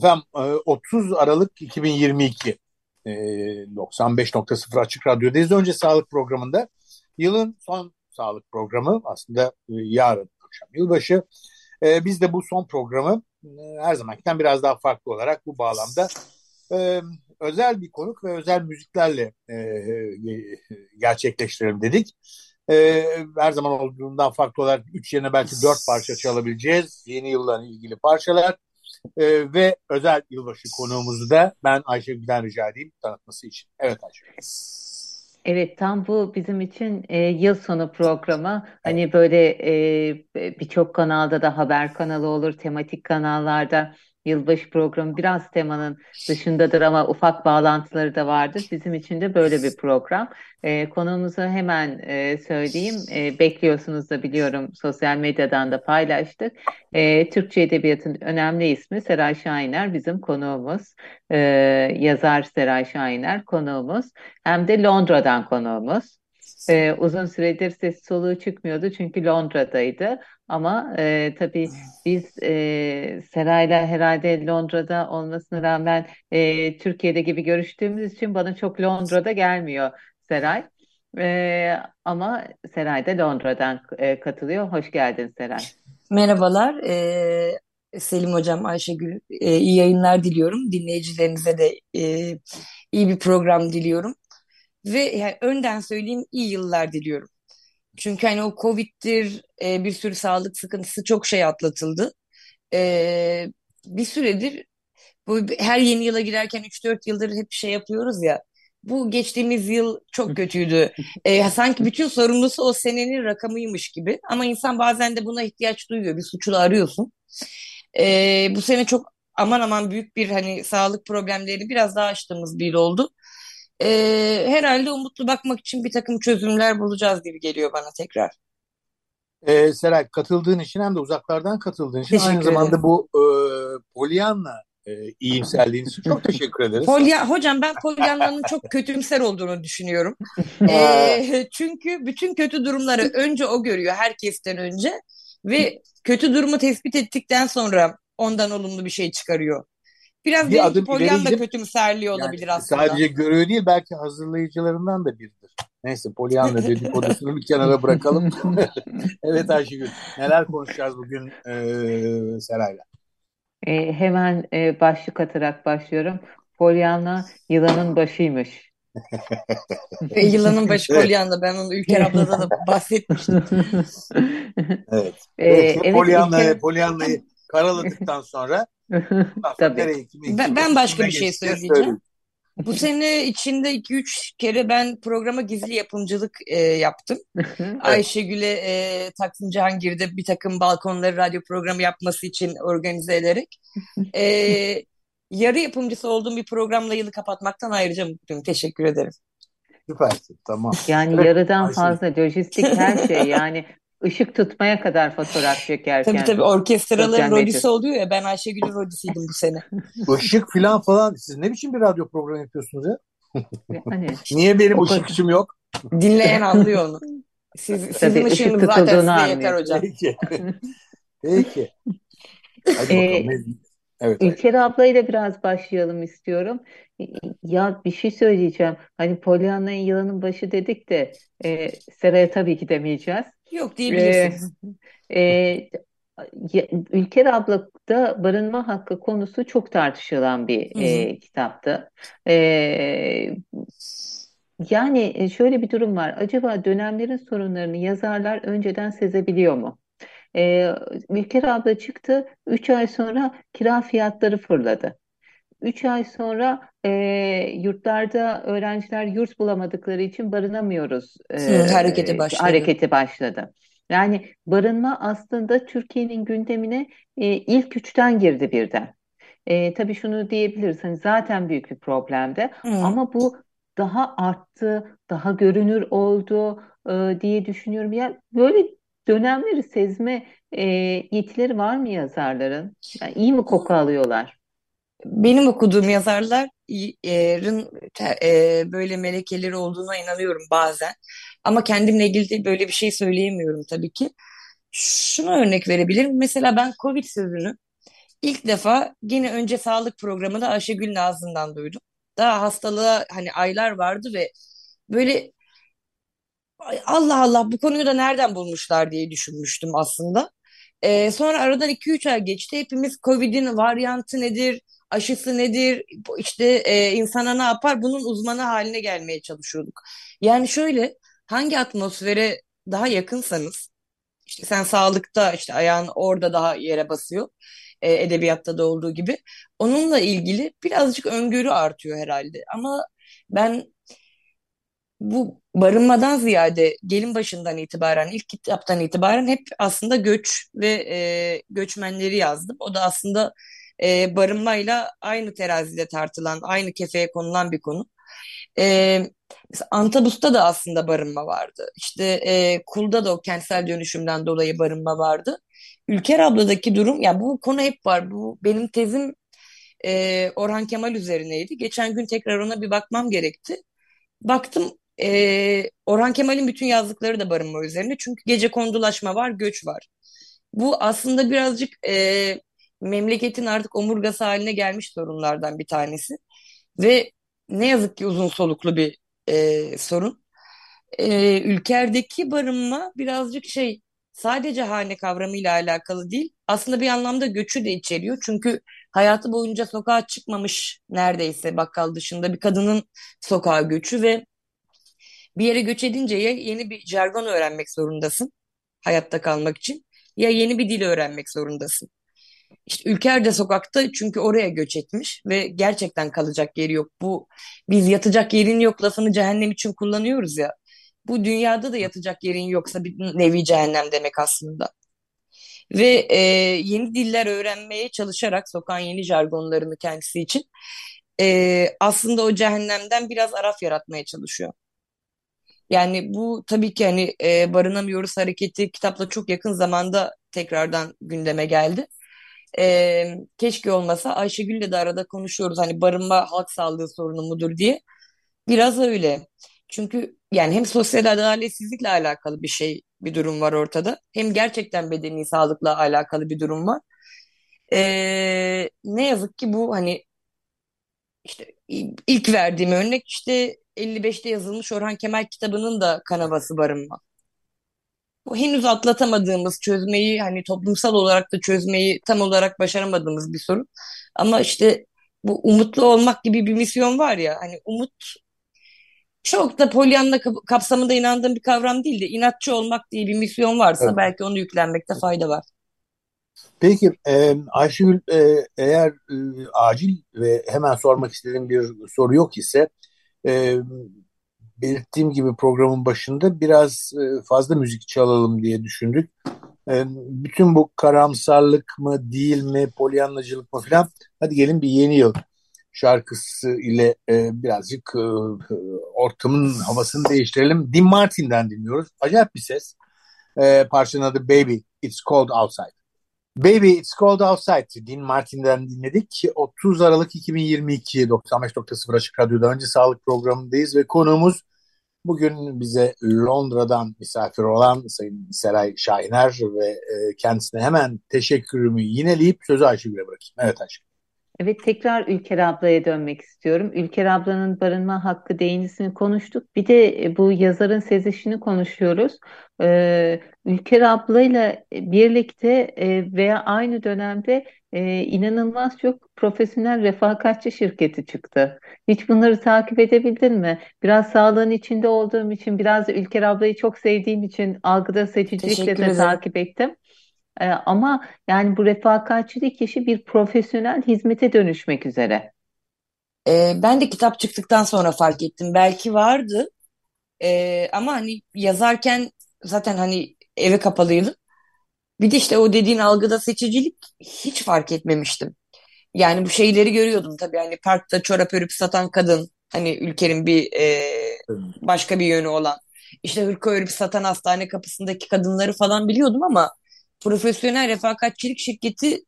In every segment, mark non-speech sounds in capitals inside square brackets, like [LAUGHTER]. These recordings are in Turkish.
Efendim 30 e, Aralık 2022 95.0 Açık Radyo'dayız. Önce sağlık programında yılın son sağlık programı aslında e, yarın akşam yılbaşı. E, biz de bu son programı her zamankinden biraz daha farklı olarak bu bağlamda özel bir konuk ve özel müziklerle gerçekleştirelim dedik. Her zaman olduğundan farklı olarak 3 yerine belki 4 parça çalabileceğiz. Yeni yılla ilgili parçalar. Ee, ve özel yılbaşı konuğumuzu da ben Ayşegül'den rica edeyim tanıtması için. Evet Ayşegül. Evet tam bu bizim için e, yıl sonu programı. Hani böyle e, birçok kanalda da haber kanalı olur, tematik kanallarda Yılbaşı programı biraz temanın dışındadır ama ufak bağlantıları da vardır. Bizim için de böyle bir program. E, konuğumuzu hemen e, söyleyeyim. E, bekliyorsunuz da biliyorum sosyal medyadan da paylaştık. E, Türkçe Edebiyat'ın önemli ismi Seray Şahiner bizim konuğumuz. E, yazar Seray Şahiner konuğumuz. Hem de Londra'dan konuğumuz. Ee, uzun süredir ses soluğu çıkmıyordu çünkü Londra'daydı. Ama e, tabii biz e, Seray'la herhalde Londra'da olmasına rağmen e, Türkiye'de gibi görüştüğümüz için bana çok Londra'da gelmiyor Seray. E, ama Seray da Londra'dan e, katılıyor. Hoş geldin Seray. Merhabalar. E, Selim Hocam, Ayşegül e, iyi yayınlar diliyorum. Dinleyicilerinize de e, iyi bir program diliyorum. Ve yani önden söyleyeyim iyi yıllar diliyorum. Çünkü hani o Covid'dir, e, bir sürü sağlık sıkıntısı çok şey atlatıldı. E, bir süredir bu her yeni yıla girerken 3-4 yıldır hep şey yapıyoruz ya. Bu geçtiğimiz yıl çok kötüydü. E, sanki bütün sorumlusu o senenin rakamıymış gibi. Ama insan bazen de buna ihtiyaç duyuyor. Bir suçlu arıyorsun. E, bu sene çok aman aman büyük bir hani sağlık problemleri biraz daha açtığımız bir yıl oldu e, herhalde umutlu bakmak için bir takım çözümler bulacağız gibi geliyor bana tekrar. E, Seray katıldığın için hem de uzaklardan katıldığın için teşekkür aynı ederim. zamanda bu e, Pollyanna e, iyimserliğin için çok teşekkür ederiz. Polya, hocam ben Pollyanna'nın çok kötümser olduğunu düşünüyorum. e, çünkü bütün kötü durumları önce o görüyor herkesten önce ve kötü durumu tespit ettikten sonra ondan olumlu bir şey çıkarıyor. Biraz bir adım Polyan da kötümserliği olabilir yani aslında. Sadece görüyor değil belki hazırlayıcılarından da biridir. Neyse Pollyanna [LAUGHS] dedikodusunu bir kenara bırakalım. [LAUGHS] evet Ayşegül neler konuşacağız bugün e, Seray'la? E, hemen e, başlık atarak başlıyorum. Pollyanna yılanın başıymış. e, yılanın başı Pollyanna. Ben onu Ülker ablada da bahsetmiştim. evet. E, evet Pollyanna'yı Ülker... Pollyanna'yı karaladıktan sonra [LAUGHS] Tabii. ben, ben başka bir şey söyleyeceğim. Bu sene içinde 2-3 kere ben programa gizli yapımcılık e, yaptım. [LAUGHS] evet. Ayşegül'e e, Taksim Cihangir'de bir takım balkonları radyo programı yapması için organize ederek. E, [LAUGHS] yarı yapımcısı olduğum bir programla yılı kapatmaktan ayrıca mutluyum. Teşekkür ederim. Süpersin tamam. Yani yarıdan fazla lojistik her şey yani ışık tutmaya kadar fotoğraf çekerken. Tabii tabii orkestraların rodisi oluyor ya ben Ayşegül'ün rodisiydim bu sene. [LAUGHS] Işık falan falan siz ne biçim bir radyo programı yapıyorsunuz ya? Hani, [LAUGHS] Niye benim ışıkçım yok? Dinleyen anlıyor onu. [LAUGHS] Siz, sizin ışığınız zaten size yeter hocam. Peki. Peki. Hadi ee, bakalım. Evet, İlker evet. ablayla biraz başlayalım istiyorum. Ya bir şey söyleyeceğim. Hani Pollyanna'nın yılanın başı dedik de e, Seraya tabii ki demeyeceğiz. Yok diyebilirsiniz. E, e, Ülker Ablak'ta barınma hakkı konusu çok tartışılan bir hı hı. E, kitaptı. E, yani şöyle bir durum var. Acaba dönemlerin sorunlarını yazarlar önceden sezebiliyor mu? E, Ülker abla çıktı. Üç ay sonra kira fiyatları fırladı. Üç ay sonra e, yurtlarda öğrenciler yurt bulamadıkları için barınamıyoruz e, hareketi başladı. Hareketi başladı. Yani barınma aslında Türkiye'nin gündemine e, ilk üçten girdi birden. e, tabii şunu diyebiliriz hani zaten büyük bir problemdi Hı. ama bu daha arttı, daha görünür oldu e, diye düşünüyorum. Ya böyle dönemleri sezme e, yetileri var mı yazarların? Yani iyi mi koku alıyorlar? Benim okuduğum yazarların e, böyle melekeleri olduğuna inanıyorum bazen. Ama kendimle ilgili de böyle bir şey söyleyemiyorum tabii ki. Şuna örnek verebilirim. Mesela ben Covid sözünü ilk defa yine önce sağlık programında Ayşegül'ün ağzından duydum. Daha hastalığa hani aylar vardı ve böyle "Ay, Allah Allah bu konuyu da nereden bulmuşlar diye düşünmüştüm aslında. Ee, sonra aradan 2-3 ay geçti. Hepimiz Covid'in varyantı nedir, aşısı nedir, işte e, insana ne yapar bunun uzmanı haline gelmeye çalışıyorduk. Yani şöyle hangi atmosfere daha yakınsanız işte sen sağlıkta işte ayağın orada daha yere basıyor. e, edebiyatta da olduğu gibi. Onunla ilgili birazcık öngörü artıyor herhalde. Ama ben bu barınmadan ziyade gelin başından itibaren, ilk kitaptan itibaren hep aslında göç ve e, göçmenleri yazdım. O da aslında e, barınmayla aynı terazide tartılan, aynı kefeye konulan bir konu. E, Antabus'ta da aslında barınma vardı. İşte e, Kul'da da o kentsel dönüşümden dolayı barınma vardı. Ülker abladaki durum, ya bu konu hep var. Bu benim tezim e, Orhan Kemal üzerineydi. Geçen gün tekrar ona bir bakmam gerekti. Baktım e, Orhan Kemal'in bütün yazdıkları da barınma üzerine. Çünkü gece kondulaşma var, göç var. Bu aslında birazcık e, memleketin artık omurgası haline gelmiş sorunlardan bir tanesi. Ve ne yazık ki uzun soluklu bir e, sorun. E, ülkerdeki barınma birazcık şey sadece hane kavramıyla alakalı değil. Aslında bir anlamda göçü de içeriyor. Çünkü hayatı boyunca sokağa çıkmamış neredeyse bakkal dışında bir kadının sokağa göçü ve bir yere göç edince ya yeni bir jargon öğrenmek zorundasın hayatta kalmak için ya yeni bir dil öğrenmek zorundasın. İşte Ülker de sokakta çünkü oraya göç etmiş ve gerçekten kalacak yeri yok. Bu biz yatacak yerin yok lafını cehennem için kullanıyoruz ya. Bu dünyada da yatacak yerin yoksa bir nevi cehennem demek aslında. Ve e, yeni diller öğrenmeye çalışarak sokağın yeni jargonlarını kendisi için e, aslında o cehennemden biraz araf yaratmaya çalışıyor. Yani bu tabii ki hani e, barınamıyoruz hareketi kitapla çok yakın zamanda tekrardan gündeme geldi. E, keşke olmasa Ayşegül'le de arada konuşuyoruz hani barınma halk sağlığı sorunu mudur diye. Biraz öyle. Çünkü yani hem sosyal adaletsizlikle alakalı bir şey, bir durum var ortada. Hem gerçekten bedeni sağlıkla alakalı bir durum var. E, ne yazık ki bu hani işte ilk verdiğim örnek işte 55'te yazılmış Orhan Kemal kitabının da kanavası barınma. Henüz atlatamadığımız, çözmeyi hani toplumsal olarak da çözmeyi tam olarak başaramadığımız bir sorun. Ama işte bu umutlu olmak gibi bir misyon var ya hani umut çok da Pollyanna kapsamında inandığım bir kavram değil de inatçı olmak diye bir misyon varsa Evet. belki onu yüklenmekte fayda var. Peki e, Ayşegül e, eğer e, acil ve hemen sormak istediğim bir soru yok ise e, belirttiğim gibi programın başında biraz e, fazla müzik çalalım diye düşündük. E, bütün bu karamsarlık mı değil mi, polyanlacılık mı falan hadi gelin bir yeni yıl şarkısı ile e, birazcık ortamın havasını değiştirelim. Dean Martin'den dinliyoruz. Acayip bir ses. Parçanın adı Baby, It's Cold Outside. Baby It's Cold Outside Dean Martin'den dinledik. 30 Aralık 2022 95.0 Açık Radyo'da önce sağlık programındayız ve konuğumuz bugün bize Londra'dan misafir olan Sayın Seray Şahiner ve e, kendisine hemen teşekkürümü yineleyip sözü Ayşegül'e bırakayım. Evet Ayşegül. Evet tekrar Ülker ablaya dönmek istiyorum. Ülker ablanın barınma hakkı değinisini konuştuk. Bir de e, bu yazarın sezişini konuşuyoruz. Ee, Ülker ablayla birlikte e, veya aynı dönemde e, inanılmaz çok profesyonel refakatçi şirketi çıktı. Hiç bunları takip edebildin mi? Biraz sağlığın içinde olduğum için, biraz da Ülker ablayı çok sevdiğim için algıda seçicilikle de takip ettim. Ee, ama yani bu refakatçilik işi bir profesyonel hizmete dönüşmek üzere. E, ben de kitap çıktıktan sonra fark ettim. Belki vardı e, ama hani yazarken zaten hani eve kapalıydım. Bir de işte o dediğin algıda seçicilik hiç fark etmemiştim. Yani bu şeyleri görüyordum tabii hani parkta çorap örüp satan kadın hani ülkenin bir e, başka bir yönü olan işte hırka örüp satan hastane kapısındaki kadınları falan biliyordum ama profesyonel refakatçilik şirketi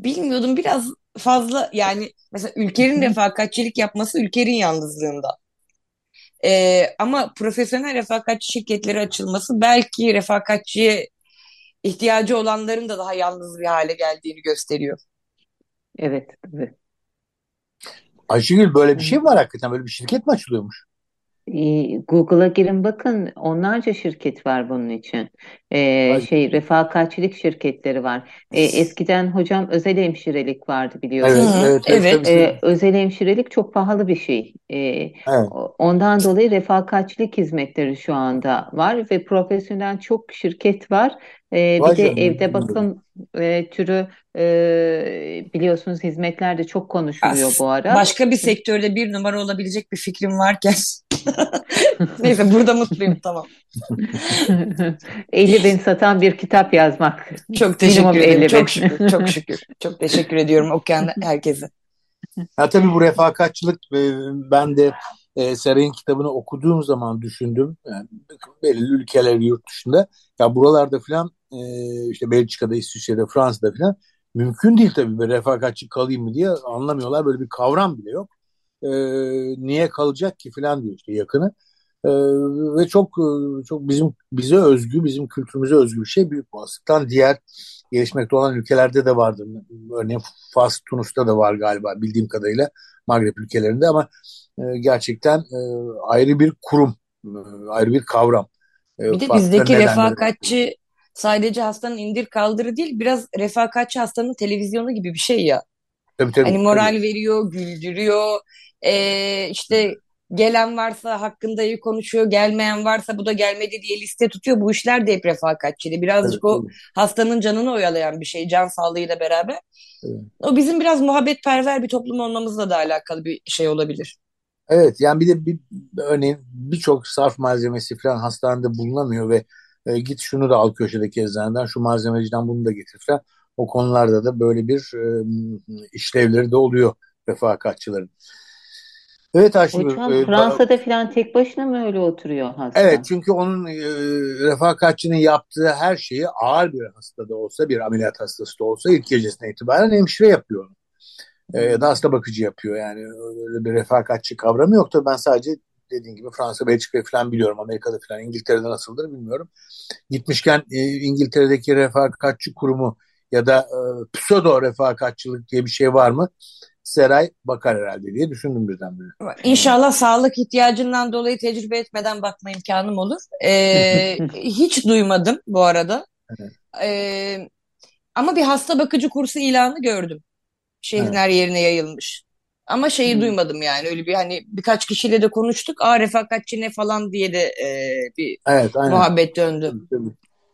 bilmiyordum biraz fazla yani mesela ülkenin refakatçilik yapması ülkenin yalnızlığında. Ee, ama profesyonel refakatçi şirketleri açılması belki refakatçiye ihtiyacı olanların da daha yalnız bir hale geldiğini gösteriyor. Evet, evet. Ayşegül böyle bir şey mi var hakikaten? Böyle bir şirket mi açılıyormuş? Ee, Google'a girin bakın onlarca şirket var bunun için. Ee, şey refakatçilik şirketleri var. Ee, eskiden hocam özel hemşirelik vardı biliyorsunuz. evet, evet. evet. Ee, özel hemşirelik çok pahalı bir şey. Ee, Evet. ondan dolayı refakatçilik hizmetleri şu anda var ve profesyonel çok şirket var. Ee, bir de evde bakım e, türü e, biliyorsunuz hizmetler de çok konuşuluyor As- bu ara. Başka bir sektörde bir numara olabilecek bir fikrim varken [LAUGHS] [LAUGHS] neyse burada mutluyum tamam. [LAUGHS] 50 bin satan bir kitap yazmak. Çok teşekkür Minimum ederim. 50 Çok şükür, çok [LAUGHS] şükür. Çok teşekkür ediyorum okuyan herkese. Ya tabii bu refakatçılık e, ben de e, Saray'ın kitabını okuduğum zaman düşündüm. Yani belirli ülkeler yurt dışında. Ya buralarda filan e, işte Belçika'da, İsviçre'de, Fransa'da filan mümkün değil tabii böyle refakatçi kalayım mı diye anlamıyorlar. Böyle bir kavram bile yok. E, niye kalacak ki filan diyor işte yakını. E, ve çok e, çok bizim bize özgü, bizim kültürümüze özgü bir şey. Büyük olasılıktan diğer gelişmekte olan ülkelerde de vardır. Örneğin Fas, Tunus'ta da var galiba bildiğim kadarıyla Magreb ülkelerinde ama e, gerçekten e, ayrı bir kurum, e, ayrı bir kavram. E, Bir de bizdeki nedenleri. refakatçi sadece hastanın indir kaldırı değil, biraz refakatçi hastanın televizyonu gibi bir şey ya. Tabii tabii. Hani moral tabii. veriyor, güldürüyor. Ee, işte gelen varsa hakkında iyi konuşuyor, gelmeyen varsa bu da gelmedi diye liste tutuyor. Bu işler de hep refakatçili. Birazcık Tabii, o tabii. hastanın canını oyalayan bir şey, can sağlığıyla beraber. Evet. O bizim biraz muhabbetperver bir toplum olmamızla da alakalı bir şey olabilir. Evet yani bir de bir, örneğin birçok sarf malzemesi falan hastanede bulunamıyor ve e, git şunu da al köşedeki eczaneden şu malzemeciden bunu da getir falan. O konularda da böyle bir e, işlevleri de oluyor refakatçilerin. Evet Ayşegül. Hocam e, Fransa'da falan tek başına mı öyle oturuyor hasta? Evet çünkü onun e, refakatçinin yaptığı her şeyi ağır bir hastada olsa bir ameliyat hastası da olsa ilk gecesine itibaren hemşire yapıyor. onu. E, ya da hasta bakıcı yapıyor yani öyle bir refakatçi kavramı yok da ben sadece dediğim gibi Fransa, Belçika falan biliyorum. Amerika'da falan İngiltere'de nasıldır bilmiyorum. Gitmişken e, İngiltere'deki refakatçi kurumu ya da e, pseudo refakatçılık diye bir şey var mı? Seray bakar herhalde diye düşündüm birdenbire. İnşallah sağlık ihtiyacından dolayı tecrübe etmeden bakma imkanım olur. Ee, [LAUGHS] hiç duymadım bu arada. Evet. Ee, ama bir hasta bakıcı kursu ilanı gördüm. Şehrin Evet. her yerine yayılmış. Ama şeyi Hmm. duymadım yani öyle bir hani birkaç kişiyle de konuştuk. Aa refakatçi ne falan diye de e, bir Evet aynen. muhabbet döndü.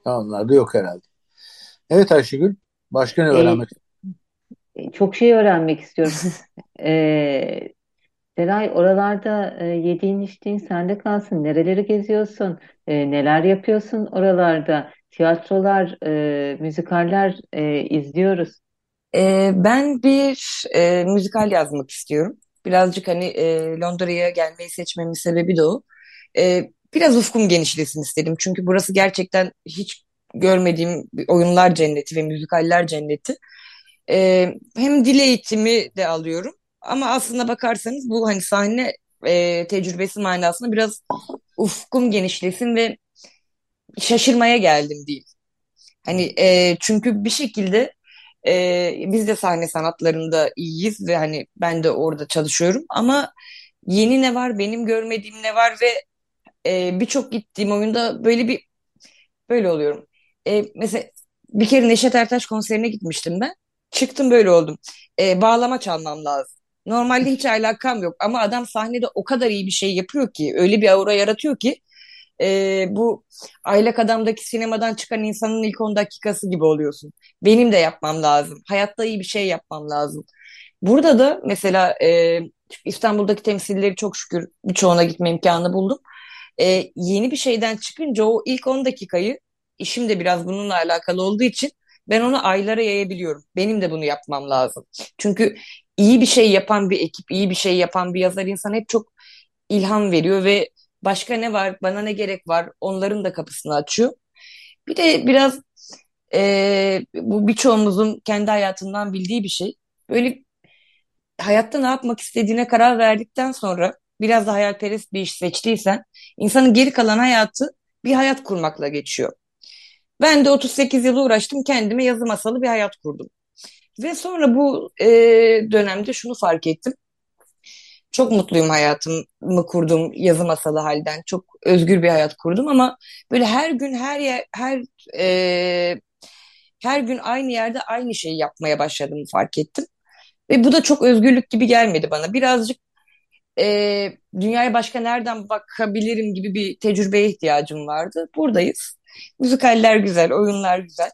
Onlar da yok herhalde. Evet Ayşegül. Başka ne Ee, öğrenmek çok şey öğrenmek istiyorum. [LAUGHS] Ee, Seray oralarda e, yediğin içtiğin sende kalsın. Nereleri geziyorsun? E, neler yapıyorsun oralarda? Tiyatrolar, e, müzikaller e, izliyoruz. Ee, ben bir e, müzikal yazmak istiyorum. Birazcık hani e, Londra'ya gelmeyi seçmemin sebebi de o. Ee, biraz ufkum genişlesin istedim. Çünkü burası gerçekten hiç görmediğim bir oyunlar cenneti ve müzikaller cenneti. Ee, hem dil eğitimi de alıyorum. Ama aslına bakarsanız bu hani sahne e, tecrübesi manasında biraz ufkum genişlesin ve şaşırmaya geldim değil. Hani e, çünkü bir şekilde e, biz de sahne sanatlarında iyiyiz ve hani ben de orada çalışıyorum ama yeni ne var, benim görmediğim ne var ve e, birçok gittiğim oyunda böyle bir böyle oluyorum. E, mesela bir kere Neşet Ertaş konserine gitmiştim ben. Çıktım böyle oldum. E, bağlama çalmam lazım. Normalde hiç alakam yok ama adam sahnede o kadar iyi bir şey yapıyor ki, öyle bir aura yaratıyor ki e, bu Aylak Adam'daki sinemadan çıkan insanın ilk 10 dakikası gibi oluyorsun. Benim de yapmam lazım. Hayatta iyi bir şey yapmam lazım. Burada da mesela e, İstanbul'daki temsilleri çok şükür birçoğuna gitme imkanı buldum. E, yeni bir şeyden çıkınca o ilk 10 dakikayı işim de biraz bununla alakalı olduğu için ben onu aylara yayabiliyorum. Benim de bunu yapmam lazım. Çünkü iyi bir şey yapan bir ekip, iyi bir şey yapan bir yazar insan hep çok ilham veriyor ve başka ne var, bana ne gerek var onların da kapısını açıyor. Bir de biraz e, bu birçoğumuzun kendi hayatından bildiği bir şey. Böyle hayatta ne yapmak istediğine karar verdikten sonra biraz da hayalperest bir iş seçtiysen insanın geri kalan hayatı bir hayat kurmakla geçiyor. Ben de 38 yıl uğraştım kendime yazı masalı bir hayat kurdum. Ve sonra bu e, dönemde şunu fark ettim. Çok mutluyum hayatımı kurduğum yazı masalı halden. Çok özgür bir hayat kurdum ama böyle her gün her yer her e, her gün aynı yerde aynı şeyi yapmaya başladığımı fark ettim. Ve bu da çok özgürlük gibi gelmedi bana. Birazcık e, dünyaya başka nereden bakabilirim gibi bir tecrübeye ihtiyacım vardı. Buradayız. Müzikaller güzel, oyunlar güzel.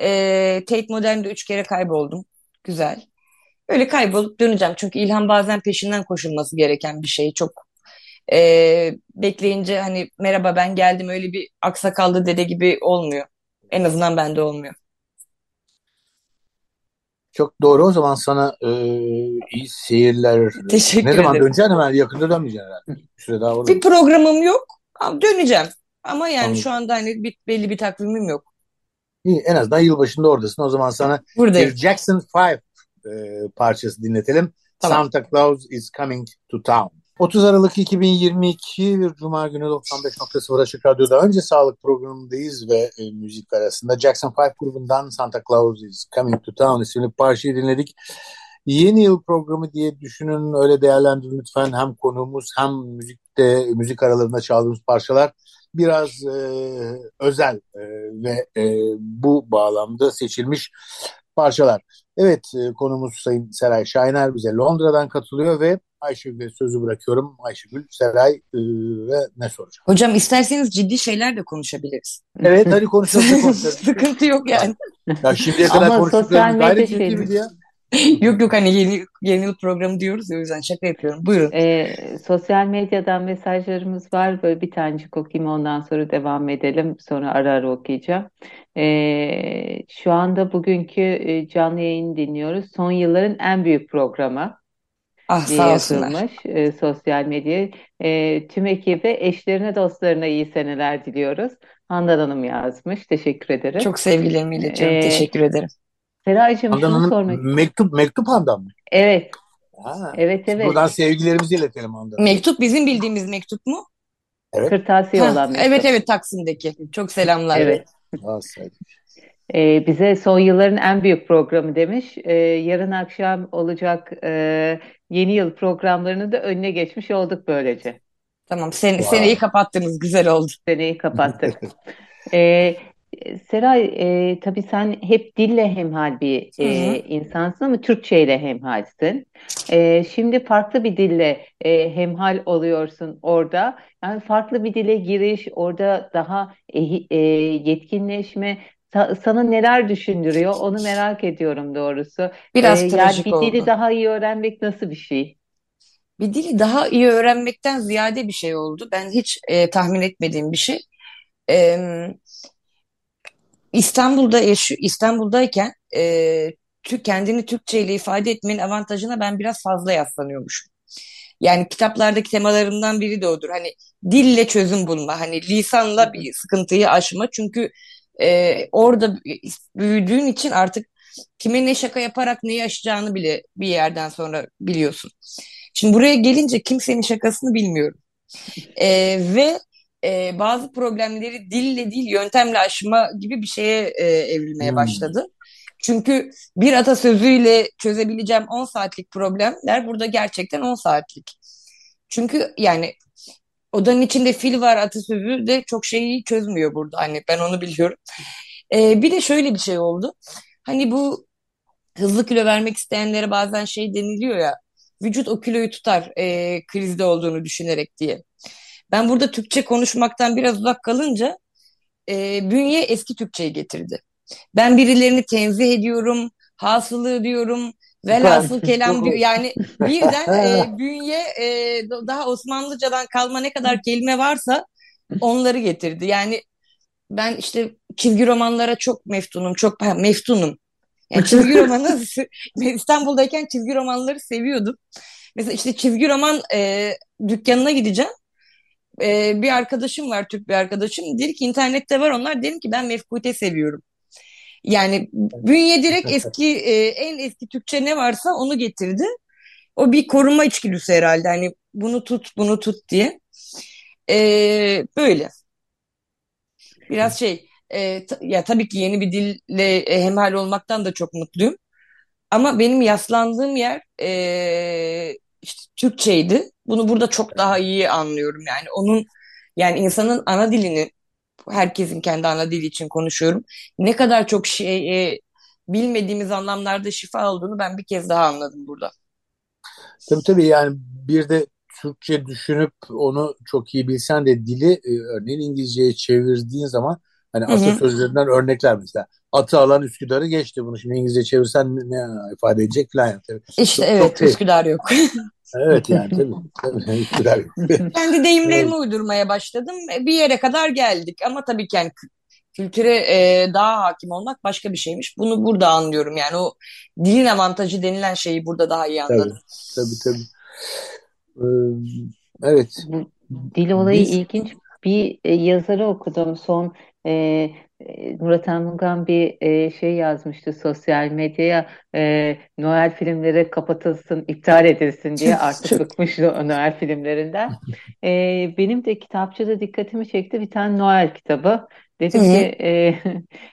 E, Tate Modern'de üç kere kayboldum. Güzel. Öyle kaybolup döneceğim. Çünkü ilham bazen peşinden koşulması gereken bir şey. Çok e, bekleyince hani merhaba ben geldim öyle bir aksakallı dede gibi olmuyor. En azından bende olmuyor. Çok doğru. O zaman sana e, iyi seyirler. Teşekkür Ne zaman ederim. döneceksin hemen? Yakında dönmeyeceksin herhalde. Bir süre daha orada. Bir programım yok. Ama döneceğim. Ama yani Anladım. şu anda hani bir, belli bir takvimim yok. İyi, en azından yılbaşında oradasın. O zaman sana bir Buradayım. Jackson 5 e, parçası dinletelim. Tamam. Santa Claus is coming to town. 30 Aralık 2022 bir Cuma günü 95.0 Açık Radyo'da önce sağlık programındayız ve e, müzik arasında Jackson 5 grubundan Santa Claus is coming to town isimli parçayı dinledik. Yeni yıl programı diye düşünün öyle değerlendirin lütfen hem konuğumuz hem müzikte müzik aralarında çaldığımız parçalar biraz e, özel e, ve e, bu bağlamda seçilmiş parçalar. Evet e, konumuz Sayın Seray Şahiner bize Londra'dan katılıyor ve Ayşegül'e sözü bırakıyorum. Ayşegül, Seray e, ve ne soracağım? Hocam isterseniz ciddi şeyler de konuşabiliriz. Evet hadi konuşalım. [LAUGHS] Sıkıntı yok yani. Ya şimdiye kadar Ama konuştuklarımız sosyal medya gayet ciddi şeyi. miydi ya? [LAUGHS] Yok yok hani yeni, yeni yıl programı diyoruz ya o yüzden şaka yapıyorum. Buyurun. Ee, sosyal medyadan mesajlarımız var. Böyle bir tanecik okuyayım ondan sonra devam edelim. Sonra ara ara okuyacağım. Ee, şu anda bugünkü e, canlı yayını dinliyoruz. Son yılların en büyük programı Ah diye sağ yazılmış e, sosyal medyaya. E, tüm ekibe, eşlerine, dostlarına iyi seneler diliyoruz. Handan Hanım yazmış. Teşekkür ederim. Çok sevgilerimi iletiyorum. Ee, Teşekkür ederim. Seraycığım Handan şunu Hanım sormak mektup, mektup Handan mı? Evet, Ha. evet, evet. Buradan sevgilerimizi iletelim Handan. Mektup bizim bildiğimiz mektup mu? Evet. Kırtasiye Heh, olan mektup. evet evet Taksim'deki. Çok selamlar. Evet. Ee, bize son yılların en büyük programı demiş. Ee, yarın akşam olacak e, yeni yıl programlarını da önüne geçmiş olduk böylece. Tamam sen, Wow. seneyi kapattınız. Güzel oldu. Seneyi kapattık. [LAUGHS] Ee, Seray, e, tabii sen hep dille hemhal bir e, Hı hı. insansın ama Türkçeyle hemhalsin. E, şimdi farklı bir dille e, hemhal oluyorsun orada. Yani farklı bir dile giriş, orada daha ehi- e, yetkinleşme, sa- sana neler düşündürüyor onu merak ediyorum doğrusu. Biraz E, yani bir dili oldu. daha iyi öğrenmek nasıl bir şey? Bir dili daha iyi öğrenmekten ziyade bir şey oldu. Ben hiç e, tahmin etmediğim bir şey. E, İstanbul'da yaşı İstanbul'dayken e, Türk kendini Türkçe ile ifade etmenin avantajına ben biraz fazla yaslanıyormuşum. Yani kitaplardaki temalarımdan biri de odur. Hani dille çözüm bulma, hani lisanla bir sıkıntıyı aşma. Çünkü e, orada büyüdüğün için artık kime ne şaka yaparak neyi aşacağını bile bir yerden sonra biliyorsun. Şimdi buraya gelince kimsenin şakasını bilmiyorum. E, ve e, bazı problemleri dille değil yöntemle aşma gibi bir şeye e, evrilmeye Hmm. başladı. Çünkü bir atasözüyle çözebileceğim 10 saatlik problemler burada gerçekten 10 saatlik. Çünkü yani odanın içinde fil var atasözü de çok şeyi çözmüyor burada. Hani ben onu biliyorum. E, bir de şöyle bir şey oldu. Hani bu hızlı kilo vermek isteyenlere bazen şey deniliyor ya vücut o kiloyu tutar e, krizde olduğunu düşünerek diye. Ben burada Türkçe konuşmaktan biraz uzak kalınca e, bünye eski Türkçeyi getirdi. Ben birilerini tenzih ediyorum, hasılı diyorum, velhasıl kelam diyor. [LAUGHS] Yani birden e, bünye e, daha Osmanlıcadan kalma ne kadar kelime varsa onları getirdi. Yani ben işte çizgi romanlara çok meftunum, çok ha, meftunum. Yani çizgi [LAUGHS] romanı İstanbul'dayken çizgi romanları seviyordum. Mesela işte çizgi roman e, dükkanına gideceğim. E, bir arkadaşım var, Türk bir arkadaşım. Dedi ki internette var onlar. Dedim ki ben Mefkute seviyorum. Yani bünye direkt [LAUGHS] eski e, en eski Türkçe ne varsa onu getirdi. O bir koruma içgüdüsü herhalde. Hani bunu tut, bunu tut diye. E, böyle. Biraz şey e, ya tabii ki yeni bir dille e, hemhal olmaktan da çok mutluyum. Ama benim yaslandığım yer e, işte Türkçeydi. Bunu burada çok daha iyi anlıyorum. Yani onun yani insanın ana dilini herkesin kendi ana dili için konuşuyorum. Ne kadar çok şey e, bilmediğimiz anlamlarda şifa olduğunu ben bir kez daha anladım burada. Tabii tabii yani bir de Türkçe düşünüp onu çok iyi bilsen de dili e, örneğin İngilizceye çevirdiğin zaman hani atasözlerinden örnekler mesela atı alan Üsküdar'ı geçti bunu şimdi İngilizce çevirsen ne ifade edecek falan. Tabii. İşte çok, evet çok Üsküdar yok. [LAUGHS] evet yani tabii. tabii. Kendi deyimlerimi evet. uydurmaya başladım. Bir yere kadar geldik ama tabii ki yani kültüre e, daha hakim olmak başka bir şeymiş. Bunu burada anlıyorum yani o dilin avantajı denilen şeyi burada daha iyi anladım. Tabii tabii. tabii. Ee, evet. Bu dil olayı Biz... ilginç. Bir e, yazarı okudum son e, e, Murat Anmungan bir e, şey yazmıştı sosyal medyaya e, Noel filmleri kapatılsın, iptal edilsin diye [LAUGHS] artık bıkmıştı o Noel filmlerinden. [LAUGHS] E, benim de kitapçıda dikkatimi çekti bir tane Noel kitabı. Dedim ki e,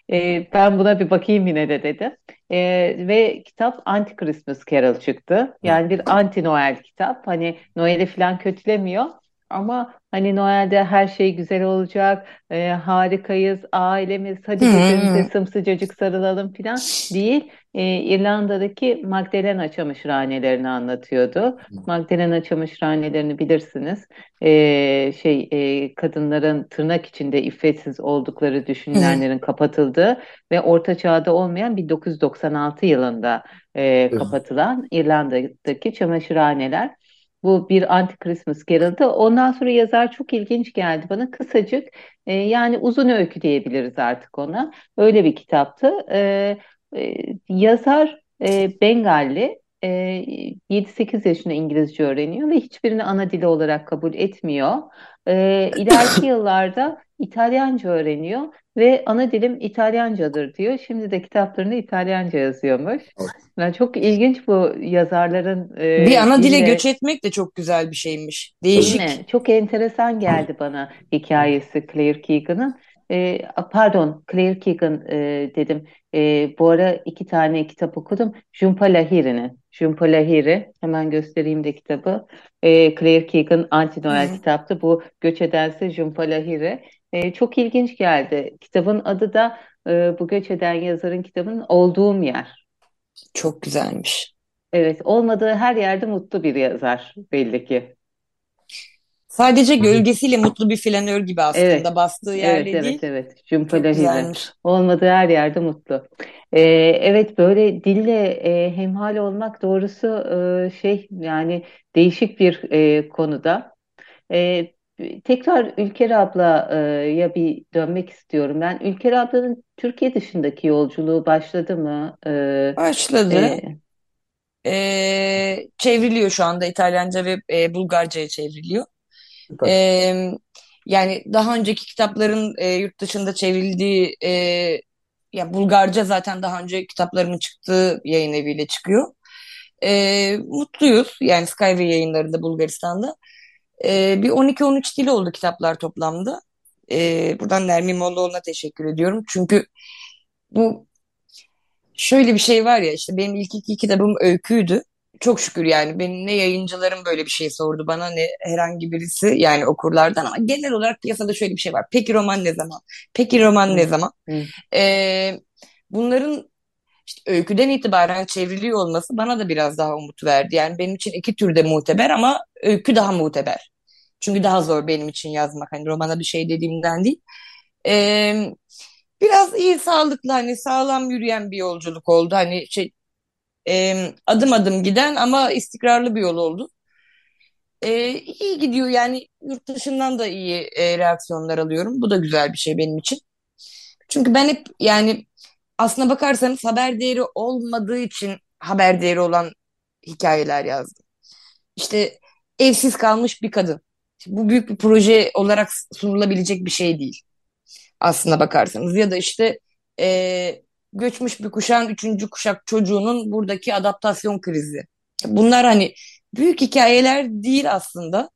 [LAUGHS] e, ben buna bir bakayım yine de dedim. E, ve kitap Anti Christmas Carol çıktı. Yani bir anti Noel kitap. Hani Noel'i falan kötülemiyor. Ama hani Noel'de her şey güzel olacak, e, harikayız, ailemiz, hadi birbirimize sımsıcacık sarılalım falan değil. E, İrlanda'daki Magdalena çamaşırhanelerini anlatıyordu. Magdalena çamaşırhanelerini bilirsiniz. E, şey e, kadınların tırnak içinde iffetsiz oldukları düşünülenlerin kapatıldığı ve Orta Çağ'da olmayan 1996 yılında e, kapatılan İrlanda'daki çamaşırhaneler. Bu bir anti-Christmas Carol'dı. Ondan sonra yazar çok ilginç geldi bana. Kısacık e, yani uzun öykü diyebiliriz artık ona. Öyle bir kitaptı. E, e, yazar e, Bengalli. E, 7-8 yaşında İngilizce öğreniyor ve hiçbirini ana dili olarak kabul etmiyor. E, ileriki [LAUGHS] yıllarda İtalyanca öğreniyor ve ana dilim İtalyancadır diyor. Şimdi de kitaplarını İtalyanca yazıyormuş. Yani çok ilginç bu yazarların e, bir ana dile göç etmek de çok güzel bir şeymiş. Değişik. Yine, çok enteresan geldi bana hikayesi Claire Keegan'ın. E, pardon Claire Keegan e, dedim. E, bu ara iki tane kitap okudum. Jhumpa Lahiri'nin. Jhumpa Lahiri hemen göstereyim de kitabı. E, Claire Keegan Anti-Noel kitaptı. Bu Göç Edense Jhumpa Lahiri. E, çok ilginç geldi. Kitabın adı da e, bu göç eden yazarın kitabının Olduğum Yer. Çok güzelmiş. Evet, olmadığı her yerde mutlu bir yazar belli ki. Sadece gölgesiyle mutlu bir flanör gibi aslında evet. bastığı yerde evet, değil. Evet evet Cümpelahide. Olmadığı her yerde mutlu. Ee, evet böyle dille e, hemhal olmak doğrusu e, şey yani değişik bir e, konuda. E, tekrar Ülker abla'ya bir dönmek istiyorum. Ben Ülker ablanın Türkiye dışındaki yolculuğu başladı mı? Ee, Başladı. E, ee, çevriliyor şu anda İtalyanca ve e, Bulgarca'ya çevriliyor. E, yani daha önceki kitapların e, yurt dışında çevrildiği e, ya Bulgarca zaten daha önce kitaplarımın çıktığı yayın eviyle çıkıyor. E, mutluyuz yani Skyway yayınlarında Bulgaristan'da. E, bir 12-13 dili oldu kitaplar toplamda. E, buradan Nermin Mollaoğlu'na teşekkür ediyorum. Çünkü bu şöyle bir şey var ya işte benim ilk iki kitabım öyküydü. Çok şükür yani benim ne yayıncılarım böyle bir şey sordu bana ne herhangi birisi yani okurlardan ama genel olarak piyasada şöyle bir şey var. Peki roman ne zaman? Peki roman ne zaman? Ee, bunların işte öyküden itibaren çevriliyor olması bana da biraz daha umut verdi. Yani benim için iki türde muteber ama öykü daha muteber. Çünkü daha zor benim için yazmak. Hani romana bir şey dediğimden değil. Ee, biraz iyi sağlıklı hani sağlam yürüyen bir yolculuk oldu. Hani şey e, adım adım giden ama istikrarlı bir yol oldu. E, iyi gidiyor yani yurt dışından da iyi e, reaksiyonlar alıyorum. Bu da güzel bir şey benim için. Çünkü ben hep yani aslına bakarsanız haber değeri olmadığı için haber değeri olan hikayeler yazdım. İşte evsiz kalmış bir kadın. Bu büyük bir proje olarak sunulabilecek bir şey değil. Aslına bakarsanız. Ya da işte e, göçmüş bir kuşağın üçüncü kuşak çocuğunun buradaki adaptasyon krizi. Bunlar hani büyük hikayeler değil aslında.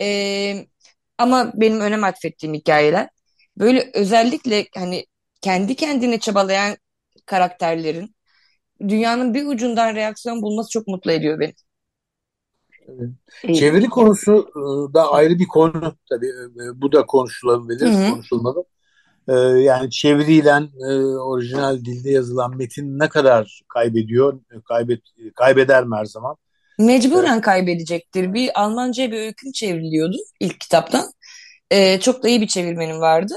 E, ama benim önem atfettiğim hikayeler. Böyle özellikle hani kendi kendine çabalayan karakterlerin dünyanın bir ucundan reaksiyon bulması çok mutlu ediyor beni. Evet. Çeviri konusu e, da ayrı bir konu tabii. E, bu da konuşulabilir, Hı-hı. konuşulmalı. E, yani çeviriyle orijinal dilde yazılan metin ne kadar kaybediyor, kaybet kaybeder mi her zaman? Mecburen evet. kaybedecektir. Bir Almanca'ya bir öyküm çevriliyordu ilk kitaptan. Ee, çok da iyi bir çevirmenim vardı.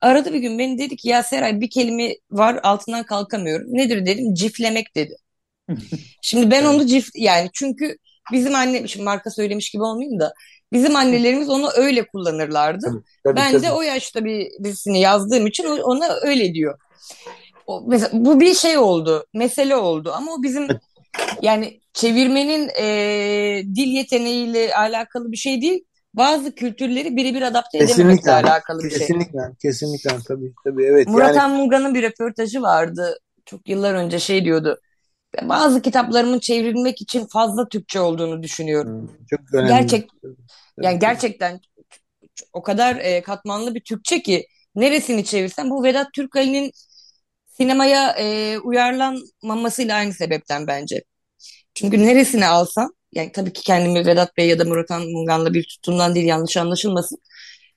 Aradı bir gün beni dedi ki ya Seray bir kelime var altından kalkamıyorum. Nedir dedim ciflemek dedi. [LAUGHS] Şimdi ben onu cif yani çünkü bizim anne şimdi marka söylemiş gibi olmayayım da bizim annelerimiz onu öyle kullanırlardı. Tabii, tabii, ben tabii. de o yaşta bir dizisini yazdığım için ona öyle diyor. O, mesela bu bir şey oldu, mesele oldu ama o bizim yani çevirmenin e, dil yeteneğiyle alakalı bir şey değil bazı kültürleri birebir adapte edememekle alakalı bir kesinlikle, şey. Kesinlikle, kesinlikle tabii tabii evet. Murat yani... Anmurgan'ın bir röportajı vardı çok yıllar önce şey diyordu. Bazı kitaplarımın çevrilmek için fazla Türkçe olduğunu düşünüyorum. Çok önemli. Gerçek, yani gerçekten o kadar e, katmanlı bir Türkçe ki neresini çevirsen bu Vedat Türkali'nin sinemaya e, uyarlanmamasıyla aynı sebepten bence. Çünkü neresini alsam yani tabii ki kendimi Vedat Bey ya da Murat Anmungan'la bir tutumdan değil yanlış anlaşılmasın.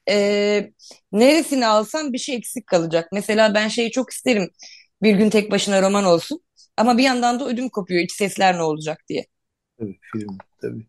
Ee, neresini alsam bir şey eksik kalacak. Mesela ben şeyi çok isterim. Bir gün tek başına roman olsun. Ama bir yandan da ödüm kopuyor. İç sesler ne olacak diye. Tabii film tabii.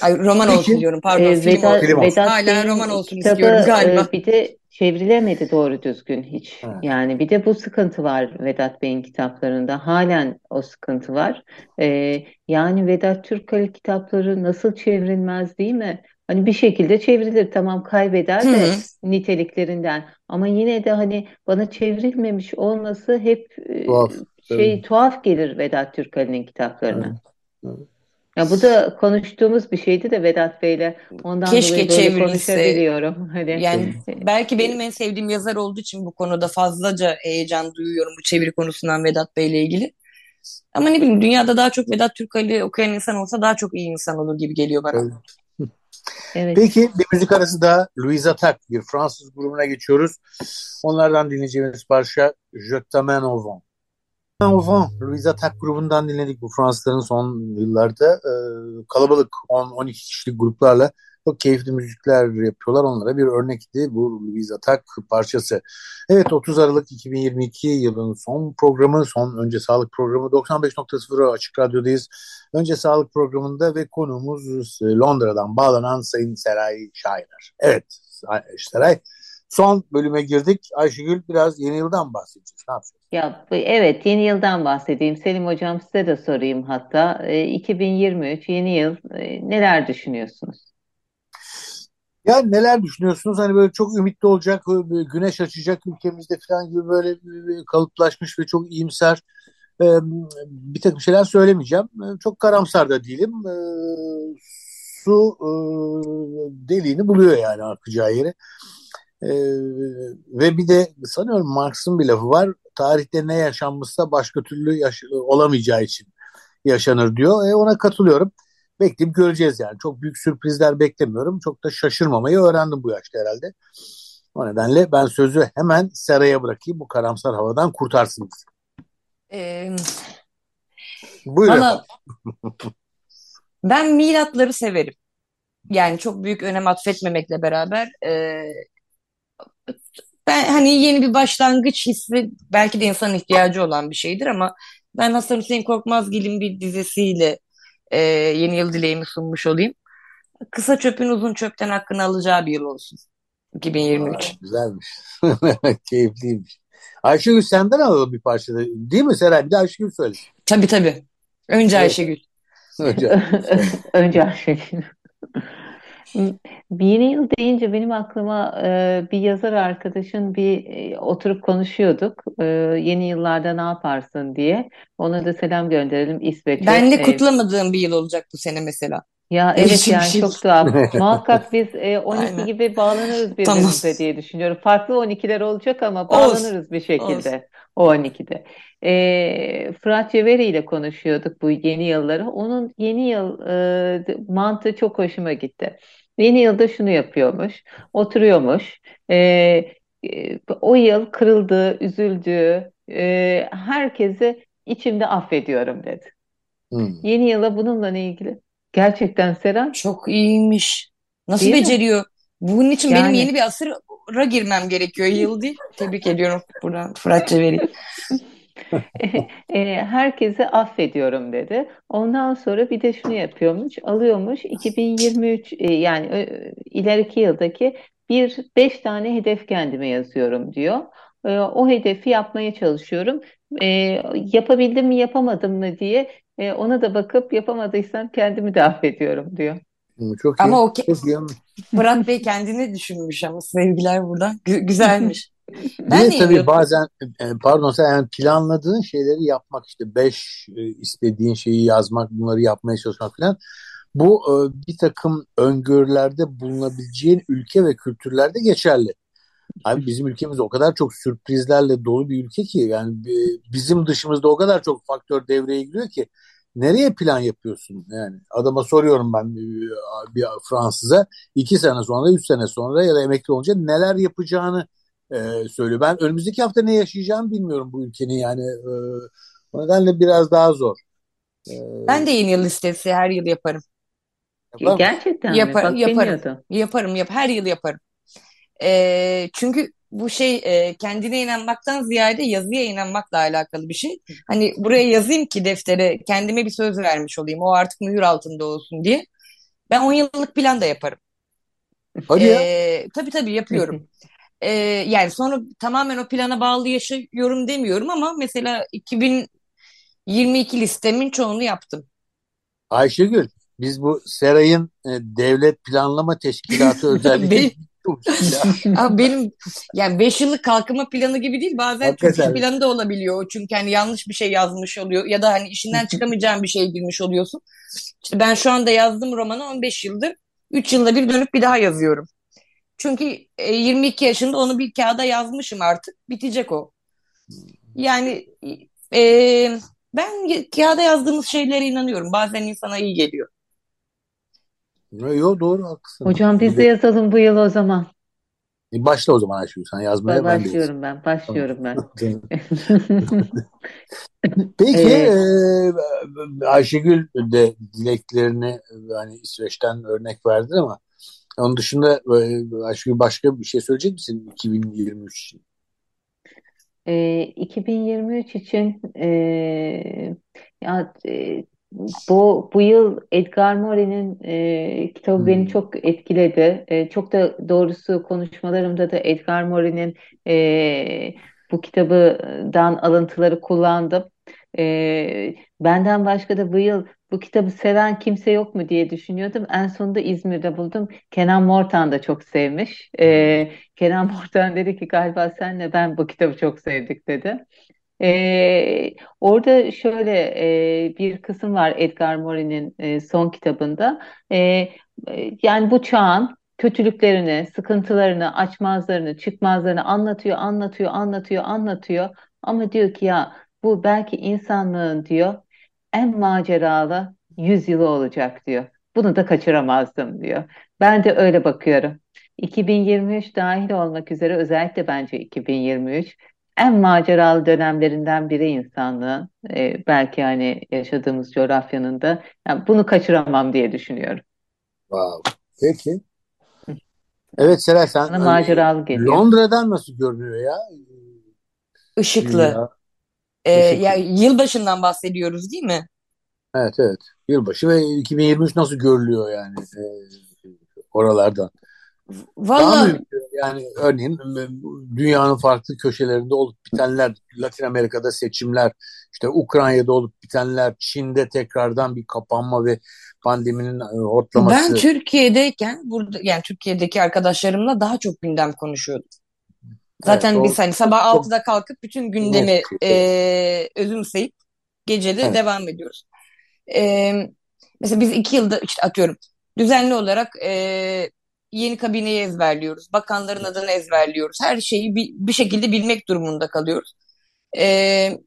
Ay, roman Peki, olsun diyorum pardon. E, film Vedat, olsun. Vedat Hala roman olsun kitabı, istiyorum galiba. E, bir de çevrilemedi doğru düzgün hiç. Ha. Yani bir de bu sıkıntı var Vedat Bey'in kitaplarında. Halen o sıkıntı var. Ee, yani Vedat Türkali kitapları nasıl çevrilmez değil mi? Hani bir şekilde çevrilir tamam kaybeder de Hı. niteliklerinden. Ama yine de hani bana çevrilmemiş olması hep e, tuhaf, şey evet. tuhaf gelir Vedat Türkali'nin kitaplarına. Evet. Evet. Ya bu da konuştuğumuz bir şeydi de Vedat Bey'le. Ondan Keşke dolayı böyle konuşabiliyorum. Hani. Yani belki benim en sevdiğim yazar olduğu için bu konuda fazlaca heyecan duyuyorum bu çeviri konusundan Vedat Bey'le ilgili. Ama ne bileyim dünyada daha çok Vedat Türkali okuyan insan olsa daha çok iyi insan olur gibi geliyor bana. Evet. Evet. Peki bir müzik arası da Louise Attack bir Fransız grubuna geçiyoruz. Onlardan dinleyeceğimiz parça Je t'amène au vent. Enfant, Louise Attack grubundan dinledik bu Fransızların son yıllarda. E, kalabalık 10-12 kişilik gruplarla çok keyifli müzikler yapıyorlar. Onlara bir örnekti bu Louise Attack parçası. Evet 30 Aralık 2022 yılın son programı, son önce sağlık programı 95.0 Açık Radyo'dayız. Önce sağlık programında ve konuğumuz Londra'dan bağlanan Sayın Seray Şahinler. Evet Seray son bölüme girdik. Ayşegül biraz yeni yıldan bahsedeceğiz. Ne yapacağız? Ya evet yeni yıldan bahsedeyim. Selim Hocam size de sorayım hatta. E, 2023 yeni yıl e, neler düşünüyorsunuz? Ya neler düşünüyorsunuz? Hani böyle çok ümitli olacak, güneş açacak ülkemizde falan gibi böyle kalıplaşmış ve çok iyimser e, bir takım şeyler söylemeyeceğim. E, çok karamsar da değilim. E, su e, deliğini buluyor yani akacağı yeri. E, ve bir de sanıyorum Marx'ın bir lafı var. Tarihte ne yaşanmışsa başka türlü yaş olamayacağı için yaşanır diyor. E, ona katılıyorum. Bekleyip göreceğiz yani. Çok büyük sürprizler beklemiyorum. Çok da şaşırmamayı öğrendim bu yaşta herhalde. O nedenle ben sözü hemen Sera'ya bırakayım. Bu karamsar havadan kurtarsın bizi. Ee, Buyurun. Bana, ben milatları severim. Yani çok büyük önem atfetmemekle beraber e, ben hani yeni bir başlangıç hissi belki de insanın ihtiyacı olan bir şeydir ama ben Hasan Hüseyin Korkmazgil'in bir dizesiyle e, yeni yıl dileğimi sunmuş olayım. Kısa çöpün uzun çöpten hakkını alacağı bir yıl olsun. 2023. Aa, güzelmiş. [LAUGHS] Keyifliymiş. Ayşegül senden alalım bir parça değil mi Seray? Bir de Ayşegül söyle. Tabii tabii. Önce Ayşegül. Önce, [LAUGHS] Önce Ayşegül. Yeni yıl deyince benim aklıma e, bir yazar arkadaşın bir e, oturup konuşuyorduk. E, yeni yıllarda ne yaparsın diye. Ona da selam gönderelim İsveç'e. Ben de E, kutlamadığım bir yıl olacak bu sene mesela. ya evet bir yani şey. çok tuhaf. [LAUGHS] Muhakkak biz e, 12 Aynen. gibi bağlanırız [LAUGHS] Tamam. birbirimize diye düşünüyorum. Farklı 12'ler olacak ama Olsun. bağlanırız bir Olsun. şekilde o 12'de. E, Fırat Ceveri ile konuşuyorduk bu yeni yılları. Onun yeni yıl e, mantığı çok hoşuma gitti. Yeni yılda şunu yapıyormuş, oturuyormuş. E, e, o yıl kırıldığı, üzüldüğü e, herkesi içimde affediyorum dedi. Hmm. Yeni yıla bununla ne ilgili? Gerçekten Seren, Çok iyiymiş. Nasıl değil mi? beceriyor? Bunun için benim Yani yeni bir asıra girmem gerekiyor. Yıl değil. Tebrik ediyorum buradan Fırat Çeveri. [LAUGHS] [LAUGHS] e, herkesi affediyorum dedi. Ondan sonra bir de şunu yapıyormuş, alıyormuş 2023 e, yani e, ileriki yıldaki bir beş tane hedef kendime yazıyorum diyor. E, o hedefi yapmaya çalışıyorum. E, yapabildim mi yapamadım mı diye e, ona da bakıp yapamadıysam kendimi de affediyorum diyor. Hmm, Çok iyi. Ama o ke-. Fırat Bey kendini düşünmüş ama sevgiler buradan. Gü- güzelmiş. Ben de tabii bazen e, pardon sen yani planladığın şeyleri yapmak işte beş e, istediğin şeyi yazmak bunları yapmaya çalışmak falan. Bu e, bir takım öngörülerde bulunabileceğin ülke ve kültürlerde geçerli. Abi bizim ülkemiz o kadar çok sürprizlerle dolu bir ülke ki yani bizim dışımızda o kadar çok faktör devreye giriyor ki nereye plan yapıyorsun? Yani adama soruyorum ben bir Fransız'a iki sene sonra üç sene sonra ya da emekli olunca neler yapacağını e, söylüyor. Ben önümüzdeki hafta ne yaşayacağımı bilmiyorum bu ülkenin yani e, o nedenle biraz daha zor. E, ben de yeni yıl listesi her yıl yaparım. yapar? Gerçekten mi? Yapar, Bak yaparım. bilmiyordum. Yaparım, yap, her yıl yaparım. Ee, çünkü bu şey e, kendine inanmaktan ziyade yazıya inanmakla alakalı bir şey. Hani buraya yazayım ki deftere kendime bir söz vermiş olayım. O artık mühür altında olsun diye. Ben 10 yıllık plan da yaparım. Hadi ya. Ee, tabii tabii yapıyorum. [LAUGHS] Ee, yani sonra tamamen o plana bağlı yaşıyorum demiyorum ama mesela 2022 listemin çoğunu yaptım. Ayşegül biz bu Seray'ın e, devlet planlama teşkilatı [LAUGHS] ya. Abi [LAUGHS] benim yani 5 yıllık kalkınma planı gibi değil bazen Hakikaten. planı da olabiliyor. Çünkü hani yanlış bir şey yazmış oluyor ya da hani işinden [LAUGHS] çıkamayacağın bir şeye girmiş oluyorsun. İşte ben şu anda yazdığım romanı 15 yıldır 3 yılda bir dönüp bir daha yazıyorum. Çünkü e, 22 yaşında onu bir kağıda yazmışım artık. Bitecek o. Yani e, ben kağıda yazdığımız şeylere inanıyorum. Bazen insana iyi geliyor. Yo doğru haklısın. Hocam biz de yazalım bu yıl o zaman. E, Başla o zaman Ayşegül sen yazmaya ben yazayım. Başlıyorum ben, başlıyorum ben. [LAUGHS] Peki Evet. e, Ayşegül de dileklerini hani İsveç'ten örnek verdi ama onun dışında başka bir şey söyleyecek misin 2023 için? E, 2023 için e, ya e, bu bu yıl Edgar Morin'in e, kitabı beni Hmm. çok etkiledi. E, çok da doğrusu konuşmalarımda da Edgar Morin'in e, bu kitabından alıntıları kullandım. E, benden başka da bu yıl bu kitabı seven kimse yok mu diye düşünüyordum. En sonunda İzmir'de buldum. Kenan Mortan da çok sevmiş. E, Kenan Mortan dedi ki galiba senle ben bu kitabı çok sevdik dedi. Ee, orada şöyle e, bir kısım var Edgar Morin'in e, son kitabında. E, yani bu çağın kötülüklerini, sıkıntılarını, açmazlarını, çıkmazlarını anlatıyor, anlatıyor, anlatıyor, anlatıyor. Ama diyor ki ya bu belki insanlığın diyor en maceralı yüzyılı olacak diyor. Bunu da kaçıramazdım diyor. Ben de öyle bakıyorum. 2023 dahil olmak üzere özellikle bence 2023 en maceralı dönemlerinden biri insanlığın. Ee, belki hani yaşadığımız coğrafyanın da yani bunu kaçıramam diye düşünüyorum. Wow. Peki. Evet Seray sen Bana hani maceralı geliyor. Londra'dan nasıl görünüyor ya? Işıklı. Dünya. Ee, ya yılbaşından bahsediyoruz değil mi? Evet evet. Yılbaşı ve 2023 nasıl görülüyor yani e, oralardan? Daha Valla mümkün yani örneğin dünyanın farklı köşelerinde olup bitenler, Latin Amerika'da seçimler, işte Ukrayna'da olup bitenler, Çin'de tekrardan bir kapanma ve pandeminin e, hortlaması. Ben Türkiye'deyken burada yani Türkiye'deki arkadaşlarımla daha çok gündem konuşuyordum. Zaten Evet, biz hani sabah çok- 6'da kalkıp bütün gündemi e, özümseyip gece de Evet. devam ediyoruz. E, mesela biz iki yılda işte atıyorum düzenli olarak e, yeni kabineyi ezberliyoruz. Bakanların adını ezberliyoruz. Her şeyi bir, bir şekilde bilmek durumunda kalıyoruz. E,